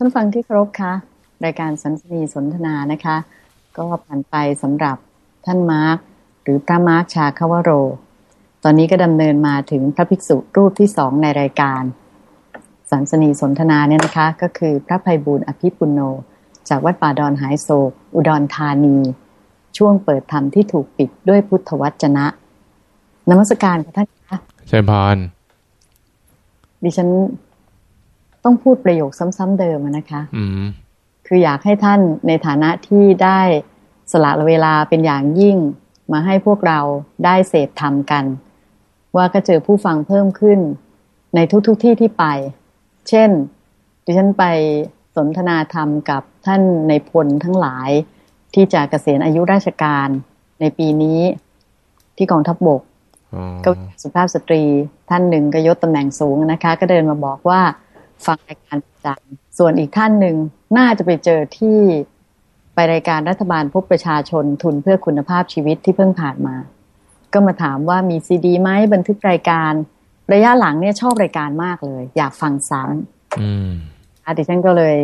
ท่านฟังที่เคารพคะรายการสันสนีสนทนานะคะ ก็ผ่านไปสำหรับท่านมาร์คหรือพระมาร์คชาคาวโร ตอนนี้ก็ดำเนินมาถึงพระภิกษุรูปที่สองในรายการ สันสนีสนทนาเนี่ยนะคะ ก็คือพระภัยบูรณ์อภิปุโน จากวัดป่าดอนหายโศก อุดรธานี ช่วงเปิดธรรมที่ถูกปิดด้วยพุทธวจนะนมัสการค่ะท่านคะเชิญพรดิฉัน ต้องพูดประโยคซ้ำๆเดิมอะนะคะอืมคืออยากให้ท่านในฐานะที่ได้สละเวลาเป็นอย่างยิ่ง มาให้พวกเราได้เสพธรรมกัน ว่าก็เจอผู้ฟังเพิ่มขึ้น ในทุกๆทที่ที่ไป เช่น ดิฉันไปสนทนาธรรมกับท่านในพลทั้งหลาย ที่จะเกษียณอายุราชการในปีนี้ที่กองทัพบบกอ๋อก็สุภาพสตรีท่านหนึ่งก็ยศตำแหน่งสูงนะคะ ก็เดินมาบอกว่า ฟังรายการประจำส่วนอีกท่านหนึ่งน่าจะไปเจอที่ไปรายการรัฐบาลพบประชาชนทุนเพื่อคุณภาพชีวิตที่เพิ่งผ่านมา ก็มาถามว่ามีซีดีไหมบันทึกรายการ ระยะหลังเนี่ยชอบรายการมากเลย อยากฟังซ้อืมำอะดิฉันก็เลย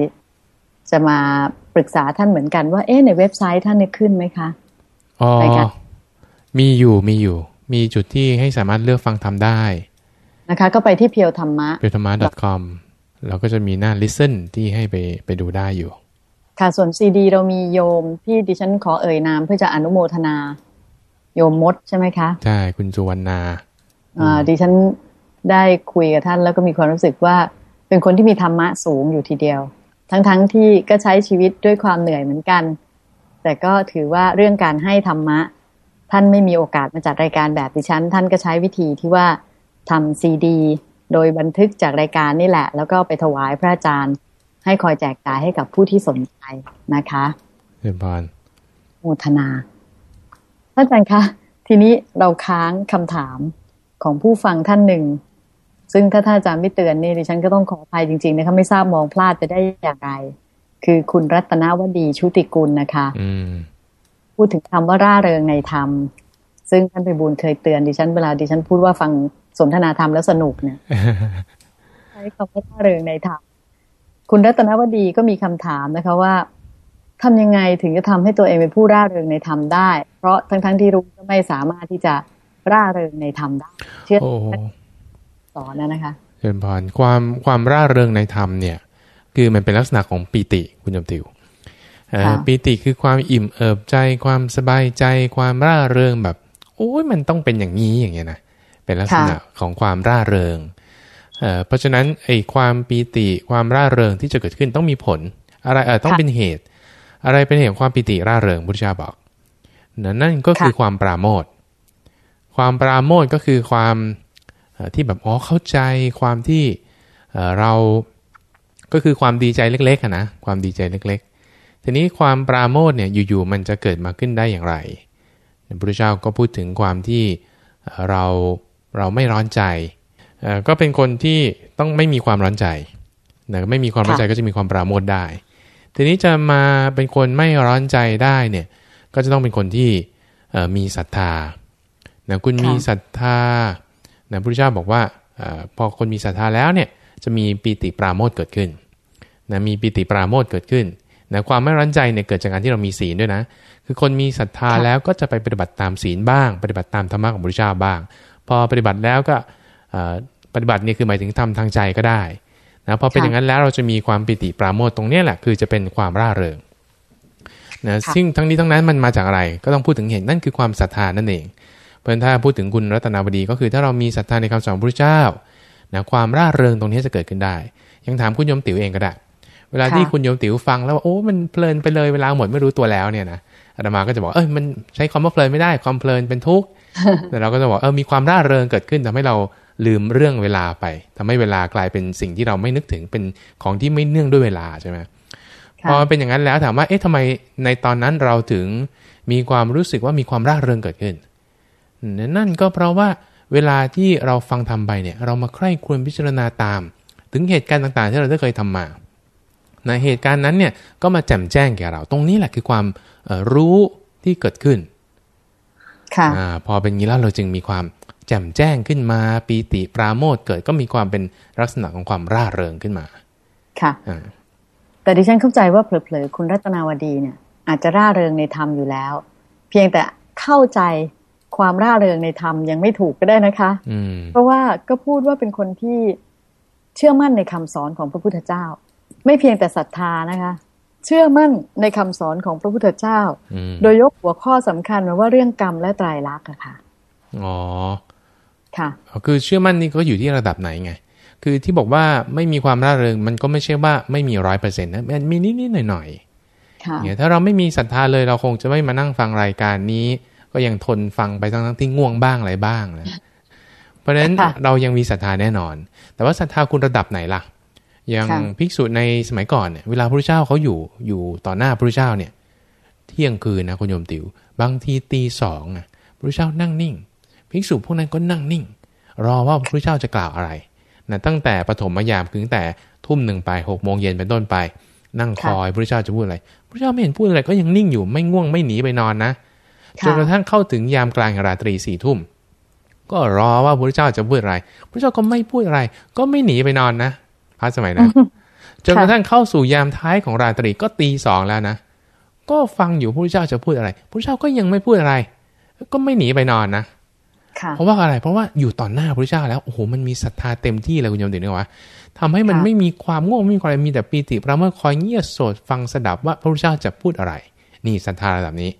จะมาปรึกษาท่านเหมือนกันว่าเอ๊ะในเว็บไซต์ท่านเนี่ยขึ้นไหมคะอ๋อรายการมีอยู่มีอยู่ มีจุดที่ให้สามารถเลือกฟังทำได้นะคะ ก็ไปที่เพียวธรรมะเปธรรมะ .com เราก็จะมีหน้า listen ที่ให้ไปไปดูได้อยู่ ค่ะส่วนซีดี เรามีโยมที่ดิฉันขอเอ่ยนามเพื่อจะอนุโมทนา โยมมดใช่ไหมคะใช่คุณสุวรรณาอ่าดิฉันได้คุยกับท่านแล้วก็มีความรู้สึกว่าเป็นคนที่มีธรรมะสูงอยู่ทีเดียว ทั้งๆทที่ก็ใช้ชีวิตด้วยความเหนื่อยเหมือนกัน แต่ก็ถือว่าเรื่องการให้ธรรมะ ท่านไม่มีโอกาสมาจัดรายการแบบดิฉัน ท่านก็ใช้วิธีที่ว่าทำซีดี โดยบันทึกจากรายการนี่แหละ แล้วก็ไปถวายพระอาจารย์ ให้คอยแจกจ่ายให้กับผู้ที่สนใจนะคะเชิญพรโมทนาท่านอาจารย์คะ ทีนี้เราค้างคำถามของผู้ฟังท่านหนึ่ง ซึ่งถ้าท่านอาจารย์ไม่เตือนนี่ดิฉันก็ต้องขออภัยจริงๆนะคะไม่ทราบมองพลาดไปได้อย่างไร คือคุณรัตนวดีชุติกุลนะคะอืมพูดถึงคำว่าร่าเริงในธรรมซึ่งท่านไปบูลย์เคยเตือนดิฉันเวลาดิฉันพูดว่าฟัง สนทนาธรรมแล้วสนุกเนี่ยใช้คำว่าร่าเริงในธรรมคุณรัตนวดีก็มีคำถามนะคะว่าทำยังไงถึงจะทำให้ตัวเองเป็นผู้ร่าเริงในธรรมได้ เพราะทั้งๆที่รู้ก็ไม่สามารถที่จะร่าเริงในธรรมได้ เชื่อโอ้โหสอนนะนะคะเชิญพรความความร่าเริงในธรรมเนี่ย คือมันเป็นลักษณะของปีติคุณยมติวเอ่อค่ะปีติคือความอิ่มเอิบใจ ความสบายใจ ความร่าเริงแบบโอ้ยมันต้องเป็นอย่างนี้อย่างเงี้ยนะ เป็นลักษณะของความร่าเริงเอ่อเพราะฉะนั้นไอ้ความปีติความร่าเริงที่จะเกิดขึ้นต้องมีผล อะไรเออต้องเป็นเหตุ อะไรเป็นเหตุของความปีติร่าเริงพุทธเจ้าบอกนั่นนั่นก็คือความปราโมทย์ความปราโมทย์ก็คือความเอ่อที่แบบอ๋อเข้าใจความที่เอ่อเราก็คือความดีใจเล็กๆอะนะความดีใจเล็ก ๆ ทีนี้ความปราโมทย์เนี่ยอยู่ๆมันจะเกิดมาขึ้นได้อย่างไรพระพุทธเจ้าก็พูดถึงความที่เอ่อเรา เราไม่ร้อนใจเอ่อก็เป็นคนที่ต้องไม่มีความร้อนใจนะไม่มีความร้อนใจก็จะมีความปราโมทย์ได้ ทีนี้จะมาเป็นคนไม่ร้อนใจได้เนี่ยก็จะต้องเป็นคนที่เอ่อมีศรัทธานะคุณมีศรัทธานะพระพุทธเจ้าบอกว่าเออพอคนมีศรัทธาแล้วเนี่ยจะมีปีติปราโมทย์เกิดขึ้นนะมีปีติปราโมทย์เกิดขึ้นนะความไม่ร้อนใจเนี่ยเกิดจากการที่เรามีศีลด้วยนะ คือคนมีศรัทธาแล้วก็จะไปปฏิบัติตามศีลบ้าง ปฏิบัติตามธรรมะของพระพุทธเจ้าบ้าง พอปฏิบัติแล้วก็เอ่อปฏิบัติเนี่ยคือหมายถึงทำทางใจก็ได้นะพอเป็นอย่างนั้นแล้วเราจะมีความปิติปราโมทย์ตรงเนี้ยแหละคือจะเป็นความร่าเริงนะซึ่งทั้งนี้ทั้งนั้นมันมาจากอะไร ก็ต้องพูดถึงเหตุนั่นคือความศรัทธานั่นเอง เพราะฉะนั้นถ้าพูดถึงคุณรัตนาบดีก็คือถ้าเรามีศรัทธาในคำสอนของพระพุทธเจ้านะความร่าเริงตรงนี้จะเกิดขึ้นได้ ยังถามคุณโยมติ๋วเองก็ได้ เวลาที่ค่ะคุณโยมติ๋วฟังแล้วว่าโอ้มันเพลินไปเลยเวลาหมดไม่รู้ตัวแล้วเนี่ยนะอาตมาก็จะบอกเอ้ยมันใช้คำว่าเพลินไม่ได้ความเพลินเป็นทุกข์แต่เราก็จะบอกเออมีความร่าเริงเกิดขึ้นทำให้เราลืมเรื่องเวลาไปทำให้เวลากลายเป็นสิ่งที่เราไม่นึกถึงเป็นของที่ไม่เนื่องด้วยเวลาใช่ไหมค่ะพอเป็นอย่างนั้นแล้วถามว่าเอ๊ะทำไมในตอนนั้นเราถึงมีความรู้สึกว่ามีความร่าเริงเกิดขึ้น นั่นก็เพราะว่าเวลาที่เราฟังทำไปเนี่ย เรามาใคร่ควรพิจารณาตาม ถึงเหตุการณ์ต่างๆ ที่เราได้เคยทำมาในะเหตุการณ์นั้นเนี่ยก็มาแจ่มแจ้งแก่เรา ตรงนี้แหละคือความเอ่อรู้ที่เกิดขึ้นค่ะอาพอเป็นอย่างนี้แล้วเราจึงมีความแจ่มแจ้งขึ้นมาปีติปราโมทย์เกิดก็มีความเป็นลักษณะของความร่าเริงขึ้นมา ค่ะอ่าแต่ดิฉันเข้าใจว่าเผลอๆคุณรัตนาวดีเนี่ย อาจจะร่าเริงในธรรมอยู่แล้ว เพียงแต่เข้าใจความร่าเริงในธรรมยังไม่ถูกก็ได้นะคะอืมเพราะว่าก็พูดว่าเป็นคนที่เชื่อมั่นในคำสอนของพระพุทธเจ้า ไม่เพียงแต่ศรัทธานะคะ เชื่อมั่นในคำสอนของพระพุทธเจ้าอืมโดยยกหัวข้อสำคัญมาว่าเรื่องกรรมและไตรลักษณ์อะค่ะอ๋อค่ะคือเชื่อมั่นนี่ก็อยู่ที่ระดับไหนไง คือที่บอกว่าไม่มีความร่าเริง มันก็ไม่ใช่ว่าไม่มีร้อยเปอร์เซ็นต์นะ มันมีนิดๆหน่อยค่ะๆเนี่ยถ้าเราไม่มีศรัทธาเลยเราคงจะไม่มานั่งฟังรายการนี้ ก็ยังทนฟังไปทั้งๆที่ง่วงบ้างอะไรบ้างนะเพราะฉะนั้นค่ะเรายังมีศรัทธาแน่นอน แต่ว่าศรัทธาคุณระดับไหนล่ะ อย่างค่ะภิกษุในสมัยก่อนเนี่ยเวลาพระพุทธเจ้าเขาอยู่อยู่ต่อหน้าพระพุทธเจ้าเนี่ย เที่ยงคืนนะคุณโยมติว๋วบางทีตีสองอะพระพุทธเจ้านั่งนิ่ง ภิกษุพวกนั้นก็นั่งนิ่ง รอว่าพระพุทธเจ้าจะกล่าวอะไรนะตั้งแต่ปฐมยามคือตั้งแต่ทุ่มหนึ่งไปหกโมงเย็นเป็นต้นไป นั่งคอยพระพุทธเจ้าจะพูดอะไรพระพุทธเจ้าไม่เห็นพูดอะไรก็ยังนิ่งอยู่ไม่ง่วงไม่หนีไปนอนนะจค่ะนกระทั่งเข้าถึงยามกลางแห่งราตรีสี่ทุ่มก็รอว่าพระพุทธเจ้าจะพูดอะไร พระพุทธเจ้าก็ไม่พูดอะไร ก็ไม่หนีไปนอนนะพ ระสมัยนั้นจนกระทั่งเข้าสู่ยามท้ายของราตรีก็ตีสองแล้วนะก็ฟังอยู่พระพุทธเจ้าจะพูดอะไรพระพุทธเจ้าก็ยังไม่พูดอะไร ก็ไม่หนีไปนอนนะค่ะเพราะว่าอะไร เพราะว่าอยู่ต่อหน้าพระพุทธเจ้าแล้วโอ้โหมันมีศรัทธาเต็มที่เลยคุณโยมติดนึกว่าทำให้มันค่ะไม่มีความง่วงไม่มีความอะไรมีแต่ปีติประเมื่อคอยเงียบโสดฟังสดับว่าพระพุทธเจ้าจะพูดอะไร นี่ศรัทธาระดับนี้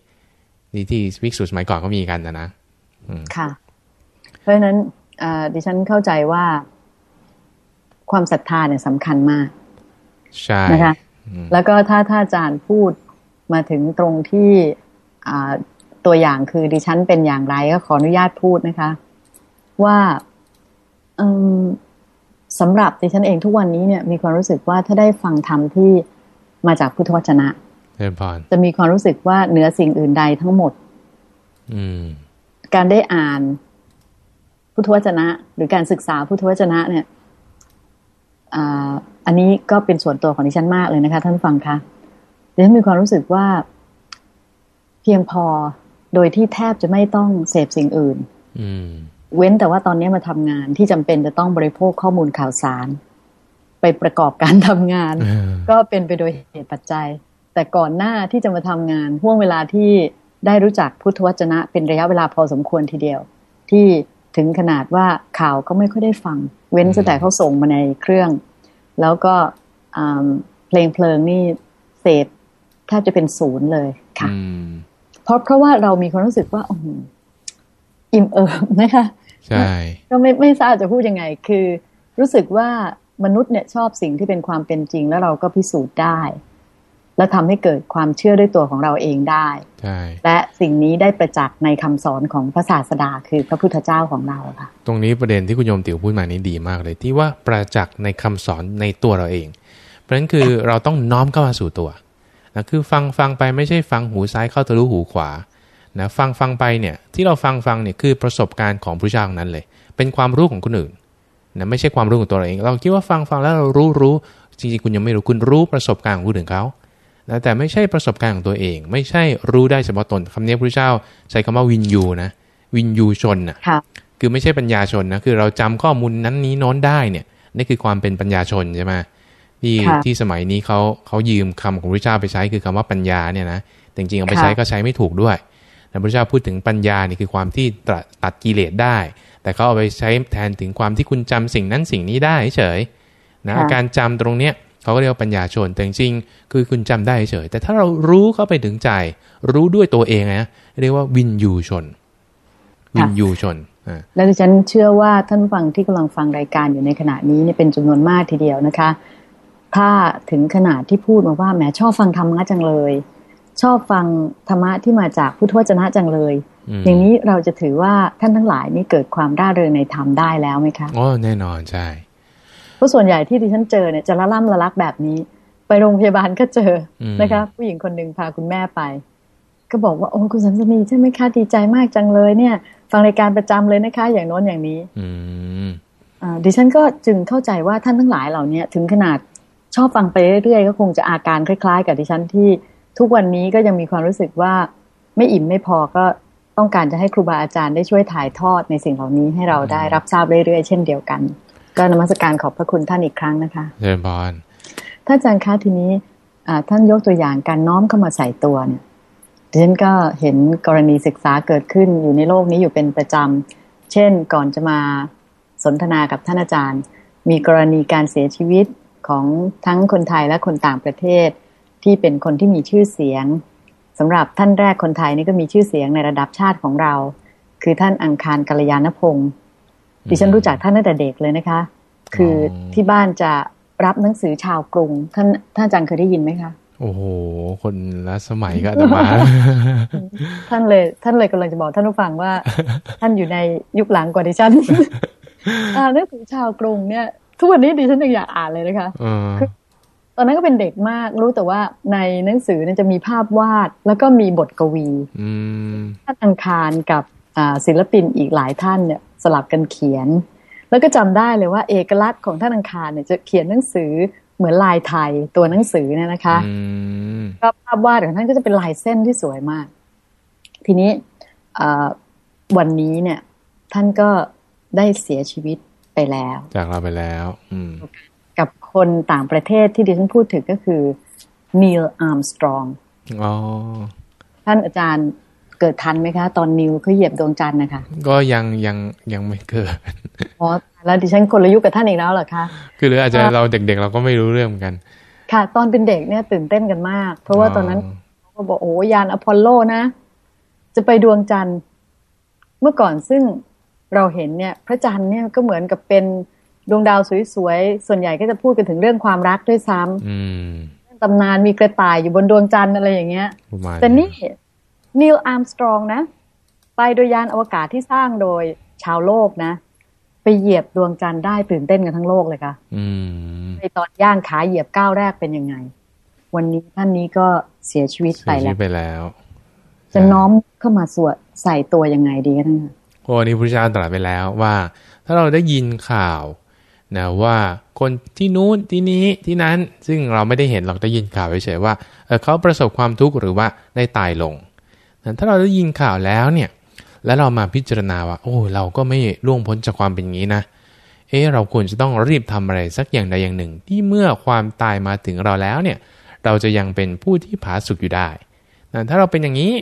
นี่ที่วิกษุสมัยก่อนก็มีกันนะนะค่ะ เพราะฉะนั้นอ่าดิฉันเข้าใจว่า ความศรัทธาเนี่ยสำคัญมาก ใช่นะคะอืมแล้วก็ถ้าถ้าอาจารย์พูดมาถึงตรงที่อ่าตัวอย่างคือดิฉันเป็นอย่างไรก็ขออนุญาตพูดนะคะ ว่าอืมสำหรับดิฉันเองทุกวันนี้เนี่ยมีความรู้สึกว่าถ้าได้ฟังธรรมที่มาจากพุทธวจนะเริญพรจะมีความรู้สึกว่าเหนือสิ่งอื่นใดทั้งหมดอืมการได้อ่านพุทธวจนะ หรือการศึกษาพุทธวจนะเนี่ย อ่าอันนี้ก็เป็นส่วนตัวของดิฉันมากเลยนะคะ ท่านผู้ฟังคะดิฉันมีความรู้สึกว่า เพียงพอโดยที่แทบจะไม่ต้องเสพสิ่งอื่นอืมเว้นแต่ว่าตอนนี้มาทำงานที่จำเป็นจะต้องบริโภคข้อมูลข่าวสาร ไปประกอบการทำงานเออก็เป็นไปโดยเหตุปัจจัย แต่ก่อนหน้าที่จะมาทำงานห่วงเวลาที่ได้รู้จักพุทธวจนะเป็นระยะเวลาพอสมควรทีเดียว ที่ ถึงขนาดว่าข่าวก็ไม่ค่อยได้ฟัง เว้นแต่เขาส่งมาในเครื่อง แล้วก็อ่าเพลงเพลิงนี่เสพแทบจะเป็นศูนย์เลยค่ะอืมเพราะเพราะว่าเรามีความรู้สึกว่าอื้อหืออิ่มเอิบนะคะใช่ก็ไม่ไม่ทราบจะพูดยังไง คือ รู้สึกว่ามนุษย์เนี่ยชอบสิ่งที่เป็นความเป็นจริง แล้วเราก็พิสูจน์ได้ และทำให้เกิดความเชื่อด้วยตัวของเราเองได้ใช่และสิ่งนี้ได้ประจักษ์ในคำสอนของพระศาสดาคือพระพุทธเจ้าของเราค่ะ ตรงนี้ประเด็นที่คุณโยมติ๋วพูดมานี้ดีมากเลยที่ว่าประจักษ์ในคำสอนในตัวเราเอง เพราะฉะนั้นคือเราต้องน้อมเข้ามาสู่ตัวนะคือฟังฟังไปไม่ใช่ฟังหูซ้ายเข้าทะลุหูขวานะฟังฟังไปเนี่ยที่เราฟังฟังเนี่ยคือประสบการณ์ของพระเจ้าทั้งนั้นเลย เป็นความรู้ของคนอื่นนะไม่ใช่ความรู้ของตัวเราเอง เราคิดว่าฟังฟังแล้วเรารู้รู้จริงๆคุณยังไม่รู้คุณรู้ประสบการณ์ของคนอื่นเขา นะแต่ไม่ใช่ประสบการณ์ของตัวเอง ไม่ใช่รู้ได้เฉพาะตนคำนี้พระเจ้าใช้คำว่าวินยูนะวินยูชนน่ะค่ะคือไม่ใช่ปัญญาชนนะคือเราจำข้อมูลนั้นนี้โน้นได้เนี่ยนี่คือความเป็นปัญญาชนใช่ไหมที่ค่ะที่สมัยนี้เขาเขายืมคำของพระเจ้าไปใช้คือคำว่าปัญญาเนี่ยนะแต่จริงๆเอาไปค่ะใช้ก็ใช้ไม่ถูกด้วยแต่พระเจ้าพูดถึงปัญญานี่คือความที่ตัดตัดกิเลสได้ แต่เขาเอาไปใช้แทนถึงความที่คุณจำสิ่งนั้นสิ่งนี้ได้เฉยนะค่ะการจำตรงเนี้ย เขาก็เรียกว่าปัญญาชนแต่จริงๆคือคุณจำได้เฉยแต่ถ้าเรารู้เข้าไปถึงใจ รู้ด้วยตัวเองนะเรียกว่าวินยูชน วินยูชนอ่าและดิฉันเชื่อว่าท่านผู้ฟังที่กำลังฟังรายการอยู่ในขณะนี้เนี่ยเป็นจำนวนมากทีเดียวนะคะ ถ้าถึงขนาดที่พูดมาว่าแหมชอบฟังธรรมะจังเลย ชอบฟังธรรมะที่มาจากพุทธวจนะจังเลยอืมอย่างนี้เราจะถือว่าท่านทั้งหลายนี่เกิดความร่าเริงในธรรมได้แล้วไหมคะอ๋อแน่นอนใช่ เพราะส่วนใหญ่ที่ดิฉันเจอเนี่ยจะละล่ำละลักแบบนี้ ไปโรงพยาบาลก็เจออมนะคะ ผู้หญิงคนหนึ่งพาคุณแม่ไป ก็บอกว่าโอ้คุณสันสนีใช่ไหมคะดีใจมากจังเลยเนี่ย ฟังรายการประจำเลยนะคะ อย่างโน้นอย่างนี้ อืมอ่าดิฉันก็จึงเข้าใจว่าท่านทั้งหลายเหล่านี้ถึงขนาดชอบฟังไปเรื่อยๆก็คงจะอาการคล้าย ๆ กับดิฉันที่ทุกวันนี้ก็ยังมีความรู้สึกว่าไม่อิ่มไม่พอก็ต้องการจะให้ครูบาอาจารย์ได้ช่วยถ่ายทอดในสิ่งเหล่านี้ให้เราได้รับทราบเรื่อยๆ เช่นเดียวกัน ก็นมัสการขอบพระคุณท่านอีกครั้งนะคะเจริญพรท่านอาจารย์คะทีนี้ท่านยกตัวอย่างการน้อมเข้ามาใส่ตัวเนี่ยดิฉันก็เห็นกรณีศึกษาเกิดขึ้นอยู่ในโลกนี้อยู่เป็นประจำ เช่นก่อนจะมาสนทนากับท่านอาจารย์ มีกรณีการเสียชีวิตของทั้งคนไทยและคนต่างประเทศ ที่เป็นคนที่มีชื่อเสียงสำหรับท่านแรกคนไทยนี่ก็มีชื่อเสียงในระดับชาติของเรา คือท่านอังคารกัลยาณพงศ์ ดิฉันรู้จักท่านตั้งแต่เด็กเลยนะคะ คือที่บ้านจะรับหนังสือชาวกรุง ท่านท่านอาจารย์เคยได้ยินไหมคะโอ้โห คนละสมัยก็จะมา ท่านเลย ท่านเลยกำลังจะบอกท่านผู้ฟังว่า ท่านอยู่ในยุคหลังกว่าดิฉันอ่าหนังสือชาวกรุงเนี่ย ทุกวันนี้ดิฉันยังอยากอ่านเลยนะคะคือตอนนั้นก็เป็นเด็กมากรู้แต่ว่าในหนังสือเนี่ยจะมีภาพวาดแล้วก็มีบทกวีท่านอังคารกับ ศิลปินอีกหลายท่านเนี่ยสลับกันเขียน แล้วก็จำได้เลยว่าเอกลักษณ์ของท่านอังคารเนี่ยจะเขียนหนังสือเหมือนลายไทยตัวหนังสือเนี่ยนะคะก็ภาพวาดของท่านก็จะเป็นลายเส้นที่สวยมาก ทีนี้วันนี้เนี่ย ท่านก็ได้เสียชีวิตไปแล้ว จากเราไปแล้วอืกับคนต่างประเทศที่ดิฉันพูดถึงก็คือนีลอาร์มสตรองอ๋อท่านอาจารย์ เกิดทันไหมคะ ตอนนิวเขาเหยียบดวงจันทร์นะคะก็ยังยังยังไม่เกิดอ๋อแล้วดิฉันคนละยุคกับท่านอีกแล้วเหรอคะคือหรืออาจจะเราเด็กๆ เราก็ไม่รู้เรื่องเหมือนกัน ค่ะ ตอนเป็นเด็กเนี่ยตื่นเต้นกันมาก เพราะว่าตอนนั้นเขาบอกโอ้ยานอพอลโลนะ จะไปดวงจันทร์เมื่อก่อนซึ่งเราเห็นเนี่ยพระจันทร์เนี่ยก็เหมือนกับเป็นดวงดาวสวยๆ ส่วนใหญ่ก็จะพูดกันถึงเรื่องความรักด้วยซ้ำตำนานมีกระต่ายอยู่บนดวงจันทร์อะไรอย่างเงี้ย แต่นี่ นิลอาร์มสตรองนะ ไปโดยยานอวกาศที่สร้างโดยชาวโลกนะ ไปเหยียบดวงจันทร์ได้ตื่นเต้นกันทั้งโลกเลยค่ะในตอนย่างขาเหยียบก้าวแรกเป็นยังไง วันนี้ท่านนี้ก็เสียชีวิตไปแล้วไปแล้ว จะน้อมเข้ามาสวดใส่ตัวยังไงดีกันท่านโอ้นี่พระเจ้าตรัสไปแล้วว่า ถ้าเราได้ยินข่าวนะว่าคนที่นู้นที่นี้ที่นั้นซึ่งเราไม่ได้เห็นเราได้ยินข่าวเฉยๆว่าเขาประสบความทุกข์หรือว่าได้ตายลง ถ้าเราได้ยินข่าวแล้วเนี่ย แล้วเรามาพิจารณาว่า โอ้ เราก็ไม่ล่วงพ้นจากความเป็นงี้นะ เอ๊เราควรจะต้องรีบทำอะไรสักอย่างใดอย่างหนึ่ง ที่เมื่อความตายมาถึงเราแล้วเนี่ย เราจะยังเป็นผู้ที่ผาสุกอยู่ได้ถ้าเราเป็นอย่างนี้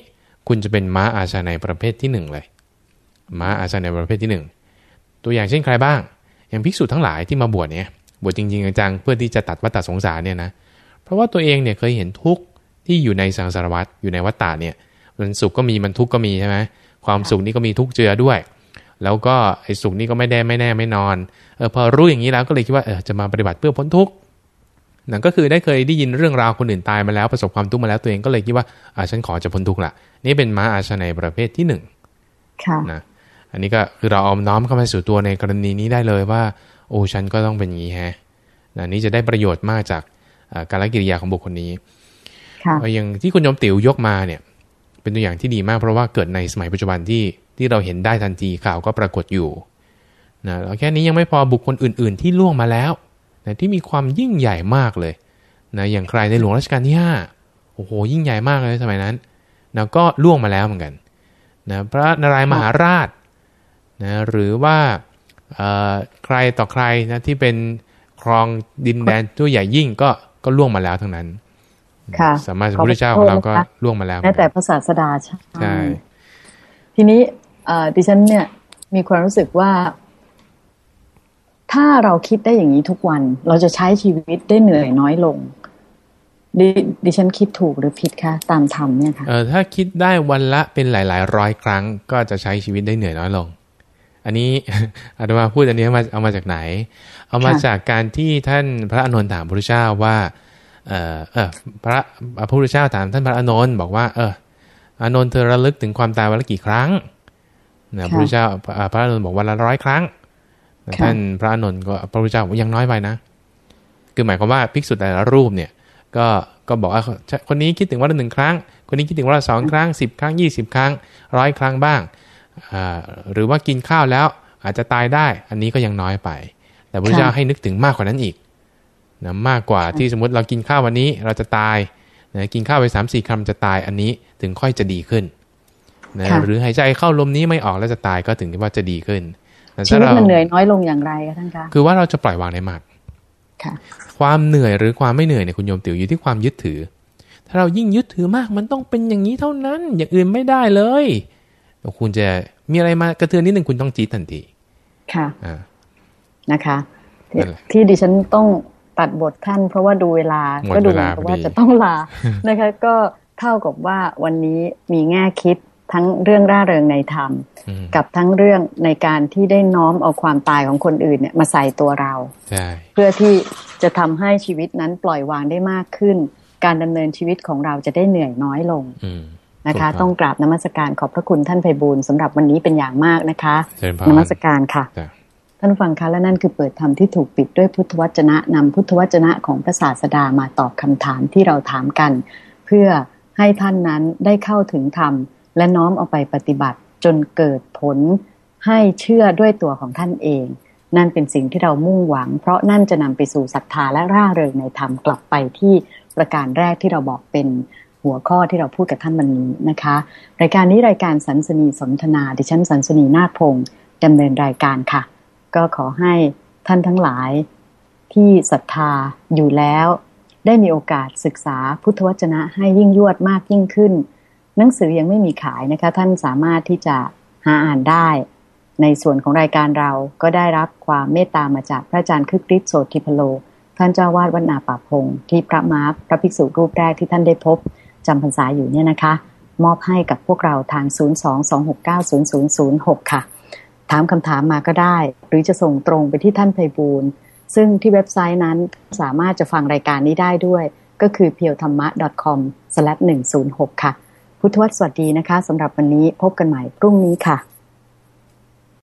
คุณจะเป็นม้าอาชาในประเภทที่หนึ่งเลยม้าอาชาในประเภทที่หนึ่งตัวอย่างเช่นใครบ้าง อย่างภิกษุทั้งหลายที่มาบวชเนี่ย บวชจริงๆจังเพื่อที่จะตัดวัฏสงสารเนี่ยนะ เพราะว่าตัวเองเนี่ยเคยเห็นทุกข์ที่อยู่ในสังสารวัฏอยู่ในวัฏฏะเนี่ย มันสุขก็มีมันทุกข์ก็มีใช่ไหมความสุขนี้ก็มีทุกข์เจือด้วย แล้วก็ไอ้สุขนี้ก็ไม่ได้ไม่แน่ไม่นอนเออพอรู้อย่างนี้แล้วก็เลยคิดว่าเออจะมาปฏิบัติเพื่อพ้นทุกข์นั่นก็คือได้เคยได้ยินเรื่องราวคนอื่นตายมาแล้วประสบความทุกข์มาแล้วตัวเองก็เลยคิดว่าอ่าฉันขอจะพ้นทุกข์ละนี่เป็นม้าอาชนัยประเภทที่หนึ่งค่ะนะอันนี้ก็คือเราเอาน้อมเข้ามาสู่ตัวในกรณีนี้ได้เลยว่า โอ้ฉันก็ต้องเป็นอย่างนี้แฮะนะนี้จะได้ประโยชน์มากจากการละกิริยาของบุคคลนี้อย่างที่คุณยมติ๋วยกมาเนี่ย เป็นตัวอย่างที่ดีมากเพราะว่าเกิดในสมัยปัจจุบันที่ที่เราเห็นได้ทันทีข่าวก็ปรากฏอยู่นะแล้วแค่นี้ยังไม่พอบุคคลอื่น ๆ ที่ล่วงมาแล้วนะที่มีความยิ่งใหญ่มากเลยนะอย่างใครในหลวงรัชกาลที่5โอ้โหยิ่งใหญ่มากเลยสมัยนั้นนะก็ล่วงมาแล้วเหมือนกันนะพระนารายมหาราชนะหรือว่าใครต่อใครนะที่เป็นครองดินแดนตัวใหญ่ยิ่งก็ก็ล่วงมาแล้วทั้งนั้น ค่ะสามารถพระพุทธเจ้าของเราก็ล่วงมาแล้วแม้แต่ภาษาสดาใช่ทีนี้ดิฉันเนี่ย มีความรู้สึกว่า ถ้าเราคิดได้อย่างนี้ทุกวัน เราจะใช้ชีวิตได้เหนื่อยน้อยลงดดิฉันคิดถูกหรือผิดคะตามธรรมเนี่ยค่ะเออถ้าคิดได้วันละเป็นหลาย ๆ ร้อยครั้ง ก็จะใช้ชีวิตได้เหนื่อยน้อยลง อันนี้อาตมาพูดอันนี้มาเอามาจากไหน เอามาจากการที่ท่านพระอนุนถามพระพุทธเจ้าว่า เออเออพระพระพุทธเจ้าถามท่านพระอานนท์บอกว่า เอออานนท์เธอระลึกถึงความตายวันละกี่ครั้งนะพระพุทธเจ้าพระอานนท์บอกวันละร้อยครั้งท่านพระอานนท์ก็พระพุทธเจ้าบอกยังน้อยไปนะคือหมายความว่าภิกษุแต่ละรูปเนี่ย ก็ก็บอกว่าคนนี้คิดถึงวันละหนึ่งครั้ง คนนี้คิดถึงวันละสองครั้งสิบครั้งยี่สิบครั้งร้อยครั้งบ้างหรือว่ากินข้าวแล้วอาจจะตายได้ อันนี้ก็ยังน้อยไป แต่พระเจ้าให้นึกถึงมากกว่านั้นอีก นะมากกว่าที่สมมติเรากินข้าววันนี้เราจะตายนะกินข้าวไปสามสี่คำจะตายอันนี้ถึงค่อยจะดีขึ้นนะหรือหายใจเข้าลมนี้ไม่ออกแล้วจะตายก็ถึงที่ว่าจะดีขึ้นชีวิตมันเหนื่อยน้อยลงอย่างไรคะท่านคะคือว่าเราจะปล่อยวางได้มากความเหนื่อยหรือความไม่เหนื่อยเนี่ยคุณโยมติ๋วอยู่ที่ความยึดถือ ถ้าเรายิ่งยึดถือมากมันต้องเป็นอย่างนี้เท่านั้น อย่างอื่นไม่ได้เลยคุณจะมีอะไรมากระเทือนนิดหนึ่งคุณต้องจีดทันที ค่ะนะคะ ที่ดิฉันต้อง ตัดบทท่าน เพราะว่าดูเวลาก็ดูเหมือนว่าจะต้องลานะคะ ก็เท่ากับว่าวันนี้มีแง่คิดทั้งเรื่องร่าเริงในธรรม กับทั้งเรื่องในการที่ได้น้อมเอาความตายของคนอื่นเนี่ยมาใส่ตัวเรา เพื่อที่จะทำให้ชีวิตนั้นปล่อยวางได้มากขึ้น การดำเนินชีวิตของเราจะได้เหนื่อยน้อยลงนะคะ ต้องกราบนมัสการขอบพระคุณท่านไพบูลสำหรับวันนี้เป็นอย่างมากนะคะนมัสการค่ะ ท่านฟังคะและนั่นคือเปิดธรรมที่ถูกปิดด้วยพุทธวจนะนำพุทธวจนะของพระศาสดามาตอบคำถามที่เราถามกัน เพื่อให้ท่านนั้นได้เข้าถึงธรรม และน้อมเอาไปปฏิบัติจนเกิดผลให้เชื่อด้วยตัวของท่านเอง นั่นเป็นสิ่งที่เรามุ่งหวัง เพราะนั่นจะนำไปสู่ศรัทธาและร่าเริงในธรรมกลับไปที่ประการแรกที่เราบอกเป็นหัวข้อที่เราพูดกับท่านวันนี้นะคะ รายการนี้รายการสันสนีสนทนา ดิฉันสันสนีนาคพงศ์ดำเนินรายการค่ะ ก็ขอให้ท่านทั้งหลายที่ศรัทธาอยู่แล้ว ได้มีโอกาสศึกษาพุทธวจนะให้ยิ่งยวดมากยิ่งขึ้น หนังสือยังไม่มีขายนะคะ ท่านสามารถที่จะหาอ่านได้ ในส่วนของรายการเราก็ได้รับความเมตตามาจากพระอาจารย์คึกฤทธิ์โสติพโล ท่านเจ้าวาดวัดนาป่าพงที่พระมาร์พระภิกษุรูปแรกที่ท่านได้พบจำพรรษาอยู่เนี่ยนะคะ มอบให้กับพวกเราทาง 022690006 ค่ะ ถามคำถามมาก็ได้ หรือจะส่งตรงไปที่ท่านไพบูลซึ่งที่เว็บไซต์นั้นสามารถจะฟังรายการนี้ได้ด้วย ก็คือ p e w t h a m m a c o m 106ค่ะ พุทธวัตรสวัสดีนะคะสำหรับวันนี้พบกันใหม่พรุ่งนี้ค่ะ